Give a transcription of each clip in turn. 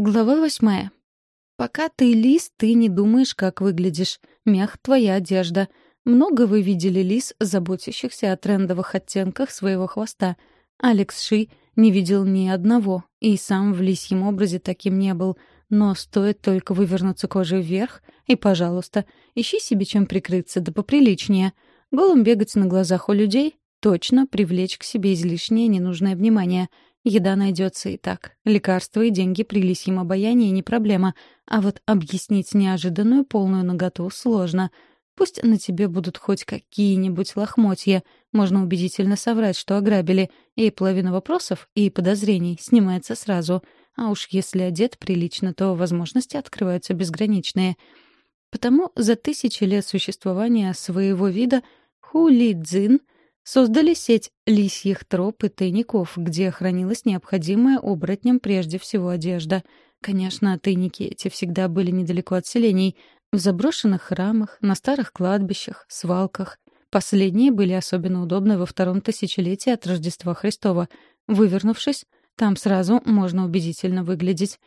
Глава восьмая. Пока ты лис, ты не думаешь, как выглядишь. Мях — твоя одежда. Много вы видели лис, заботящихся о трендовых оттенках своего хвоста. Алекс Ши не видел ни одного, и сам в лисьем образе таким не был. Но стоит только вывернуться кожей вверх, и, пожалуйста, ищи себе чем прикрыться, да поприличнее. Голым бегать на глазах у людей — точно привлечь к себе излишнее ненужное внимание — Еда найдется и так. Лекарства и деньги при лисьем обаянии не проблема. А вот объяснить неожиданную полную наготу сложно. Пусть на тебе будут хоть какие-нибудь лохмотья. Можно убедительно соврать, что ограбили. И половина вопросов и подозрений снимается сразу. А уж если одет прилично, то возможности открываются безграничные. Потому за тысячи лет существования своего вида Хули Цзин — Создали сеть лисьих троп и тайников, где хранилась необходимая оборотням прежде всего одежда. Конечно, тайники эти всегда были недалеко от селений, в заброшенных храмах, на старых кладбищах, свалках. Последние были особенно удобны во втором тысячелетии от Рождества Христова. Вывернувшись, там сразу можно убедительно выглядеть.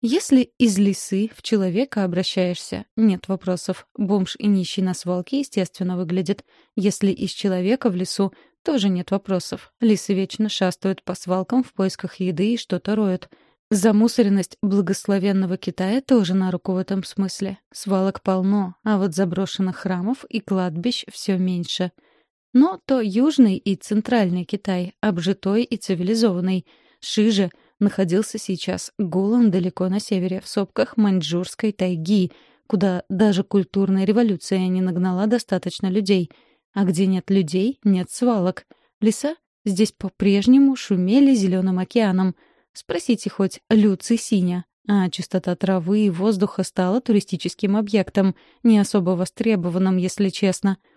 Если из лисы в человека обращаешься, нет вопросов. Бомж и нищий на свалке, естественно, выглядит. Если из человека в лесу, тоже нет вопросов. Лисы вечно шастают по свалкам в поисках еды и что-то роют. Замусоренность благословенного Китая тоже на руку в этом смысле. Свалок полно, а вот заброшенных храмов и кладбищ все меньше. Но то южный и центральный Китай, обжитой и цивилизованный. Шиже — находился сейчас голым далеко на севере, в сопках маньчжурской тайги, куда даже культурная революция не нагнала достаточно людей. А где нет людей, нет свалок. Леса здесь по-прежнему шумели зеленым океаном. Спросите хоть Люци Синя. А чистота травы и воздуха стала туристическим объектом, не особо востребованным, если честно —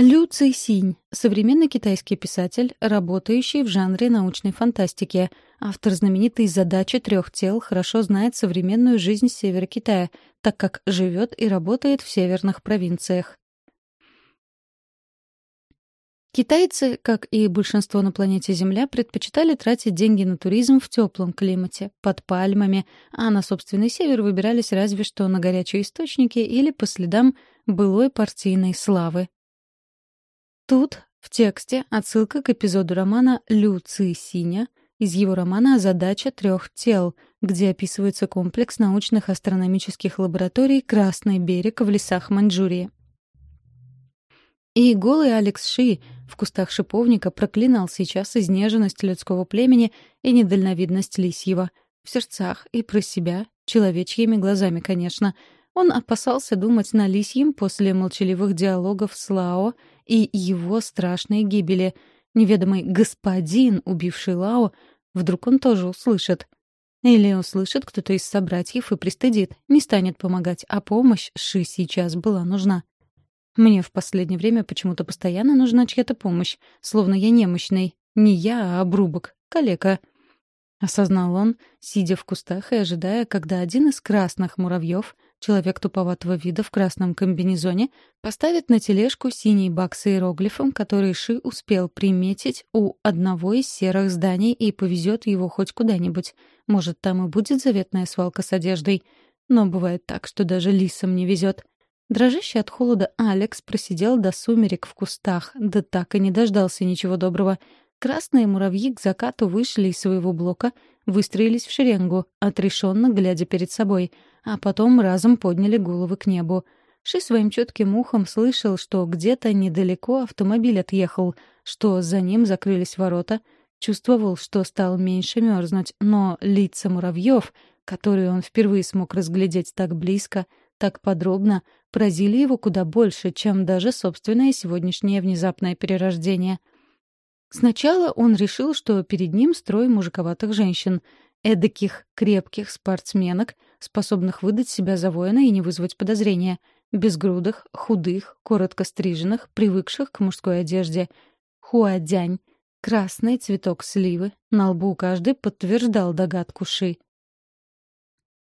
Лю Цисинь — современный китайский писатель, работающий в жанре научной фантастики. Автор знаменитой «Задачи трех тел» хорошо знает современную жизнь севера Китая, так как живет и работает в северных провинциях. Китайцы, как и большинство на планете Земля, предпочитали тратить деньги на туризм в теплом климате, под пальмами, а на собственный север выбирались разве что на горячие источники или по следам былой партийной славы. Тут, в тексте, отсылка к эпизоду романа «Лю Ци Синя» из его романа «Задача трех тел», где описывается комплекс научных астрономических лабораторий «Красный берег» в лесах Маньчжурии. И голый Алекс Ши в кустах шиповника проклинал сейчас изнеженность людского племени и недальновидность лисьего. В сердцах и про себя, человечьими глазами, конечно. Он опасался думать на лисьем после молчаливых диалогов с Лао — и его страшной гибели. Неведомый господин, убивший Лао, вдруг он тоже услышит. Или услышит кто-то из собратьев и пристыдит, не станет помогать, а помощь Ши сейчас была нужна. Мне в последнее время почему-то постоянно нужна чья-то помощь, словно я немощный. Не я, а обрубок, калека. Осознал он, сидя в кустах и ожидая, когда один из красных муравьев — Человек туповатого вида в красном комбинезоне поставит на тележку синий бак с иероглифом, который Ши успел приметить у одного из серых зданий и повезет его хоть куда-нибудь. Может, там и будет заветная свалка с одеждой. Но бывает так, что даже лисам не везет. Дрожащий от холода Алекс просидел до сумерек в кустах, да так и не дождался ничего доброго. Красные муравьи к закату вышли из своего блока, выстроились в шеренгу, отрешенно глядя перед собой — а потом разом подняли головы к небу. Ши своим чутким ухом слышал, что где-то недалеко автомобиль отъехал, что за ним закрылись ворота, чувствовал, что стал меньше мерзнуть, но лица муравьев, которые он впервые смог разглядеть так близко, так подробно, поразили его куда больше, чем даже собственное сегодняшнее внезапное перерождение. Сначала он решил, что перед ним строй мужиковатых женщин — эдаких крепких спортсменок, способных выдать себя за воина и не вызвать подозрения, безгрудых, худых, коротко стриженных, привыкших к мужской одежде. Хуадянь, красный цветок сливы, на лбу каждый подтверждал догадку Ши.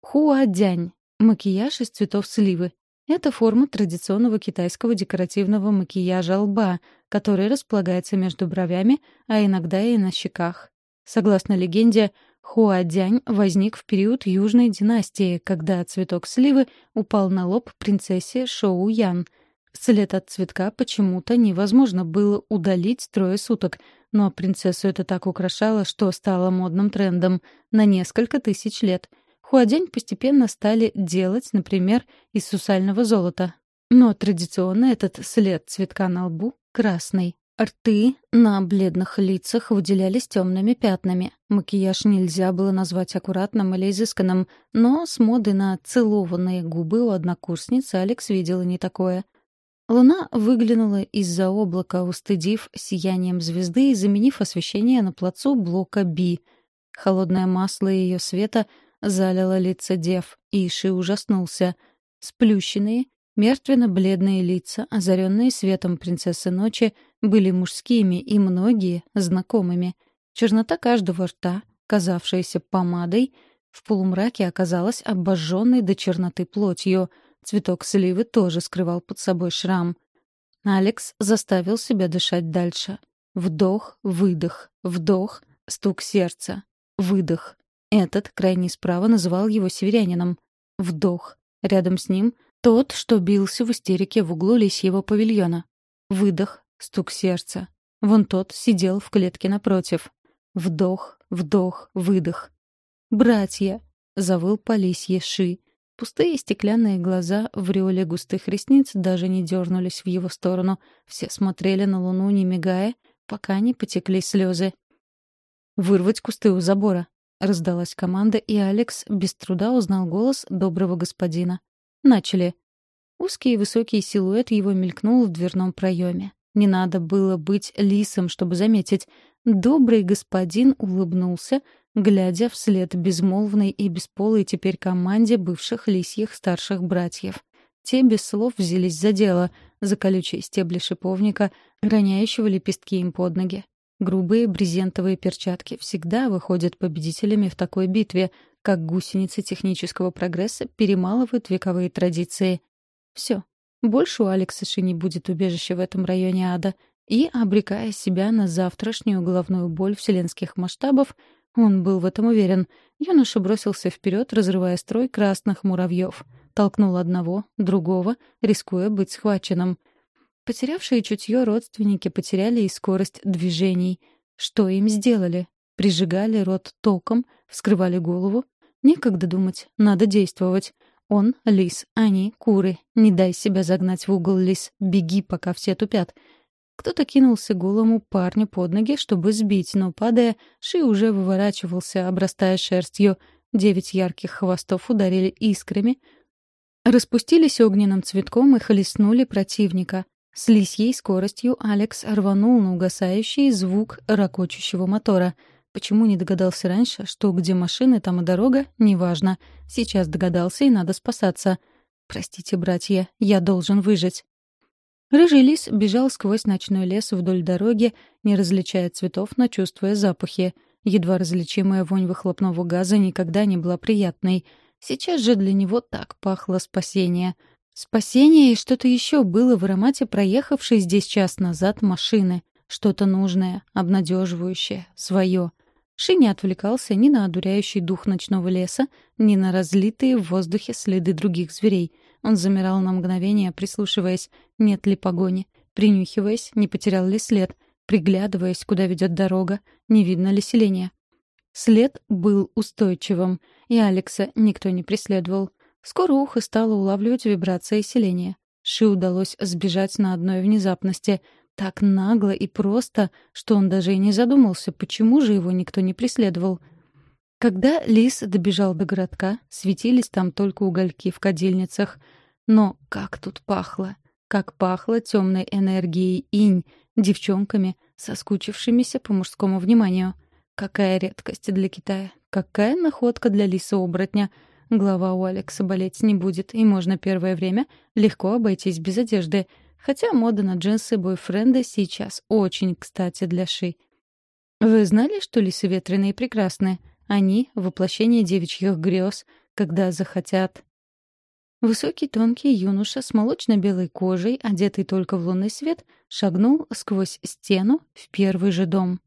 Хуадянь — макияж из цветов сливы. Это форма традиционного китайского декоративного макияжа лба, который располагается между бровями, а иногда и на щеках. Согласно легенде, Хуадянь возник в период Южной династии, когда цветок сливы упал на лоб принцессе Шоу Ян. След от цветка почему-то невозможно было удалить трое суток, но принцессу это так украшало, что стало модным трендом на несколько тысяч лет. Хуадянь постепенно стали делать, например, из сусального золота. Но традиционно этот след цветка на лбу — красный. Рты на бледных лицах выделялись темными пятнами. Макияж нельзя было назвать аккуратным или изысканным, но с моды на целованные губы у однокурсницы Алекс видела не такое. Луна выглянула из-за облака, устыдив сиянием звезды и заменив освещение на плацу блока Би. Холодное масло ее света залило лица дев, и Иши ужаснулся. Сплющенные, Мертвенно-бледные лица, озаренные светом принцессы ночи, были мужскими и многие — знакомыми. Чернота каждого рта, казавшаяся помадой, в полумраке оказалась обожженной до черноты плотью. Цветок сливы тоже скрывал под собой шрам. Алекс заставил себя дышать дальше. Вдох, выдох, вдох, стук сердца, выдох. Этот, крайний справа, называл его северянином. Вдох. Рядом с ним — тот, что бился в истерике в углу лисьего павильона. Выдох, стук сердца. Вон тот сидел в клетке напротив. Вдох, вдох, выдох. «Братья!» — завыл по лисье Ши. Пустые стеклянные глаза в ореоле густых ресниц даже не дернулись в его сторону. Все смотрели на луну, не мигая, пока не потекли слезы. «Вырвать кусты у забора!» — раздалась команда, и Алекс без труда узнал голос доброго господина. Начали. Узкий и высокий силуэт его мелькнул в дверном проеме. Не надо было быть лисом, чтобы заметить. Добрый господин улыбнулся, глядя вслед безмолвной и бесполой теперь команде бывших лисьих старших братьев. Те без слов взялись за дело, за колючие стебли шиповника, роняющего лепестки им под ноги. Грубые брезентовые перчатки всегда выходят победителями в такой битве, как гусеницы технического прогресса перемалывают вековые традиции. Все. Больше у Алекса Ши не будет убежища в этом районе ада. И, обрекая себя на завтрашнюю головную боль вселенских масштабов, он был в этом уверен. Юноша бросился вперед, разрывая строй красных муравьев. Толкнул одного, другого, рискуя быть схваченным. Потерявшие чутье родственники потеряли и скорость движений. Что им сделали? Прижигали рот током, вскрывали голову, Некогда думать, надо действовать. Он — лис, они — куры. Не дай себя загнать в угол, лис. Беги, пока все тупят. Кто-то кинулся голому парню под ноги, чтобы сбить, но, падая, Ши уже выворачивался, обрастая шерстью. Девять ярких хвостов ударили искрами, распустились огненным цветком и хлестнули противника. С лисьей скоростью Алекс рванул на угасающий звук ракочущего мотора — Почему не догадался раньше, что где машины, там и дорога, неважно. Сейчас догадался, и надо спасаться. Простите, братья, я должен выжить. Рыжий лис бежал сквозь ночной лес вдоль дороги, не различая цветов, но чувствуя запахи. Едва различимая вонь выхлопного газа никогда не была приятной. Сейчас же для него так пахло спасение. Спасение и что-то еще было в аромате проехавшей здесь час назад машины. Что-то нужное, обнадеживающее, свое. Ши не отвлекался ни на одуряющий дух ночного леса, ни на разлитые в воздухе следы других зверей. Он замирал на мгновение, прислушиваясь, нет ли погони, принюхиваясь, не потерял ли след, приглядываясь, куда ведет дорога, не видно ли селения. След был устойчивым, и Алекса никто не преследовал. Скоро ухо стало улавливать вибрации селения. Ши удалось сбежать на одной внезапности — так нагло и просто, что он даже и не задумался, почему же его никто не преследовал. Когда лис добежал до городка, светились там только угольки в кадильницах. Но как тут пахло! Как пахло темной энергией инь, девчонками, соскучившимися по мужскому вниманию. Какая редкость для Китая! Какая находка для лиса-оборотня! Глава у Алекса болеть не будет, и можно первое время легко обойтись без одежды — Хотя мода на джинсы бойфренда сейчас очень кстати для Ши. Вы знали, что лисы ветреные прекрасны? Они — воплощение девичьих грез, когда захотят. Высокий тонкий юноша с молочно-белой кожей, одетый только в лунный свет, шагнул сквозь стену в первый же дом.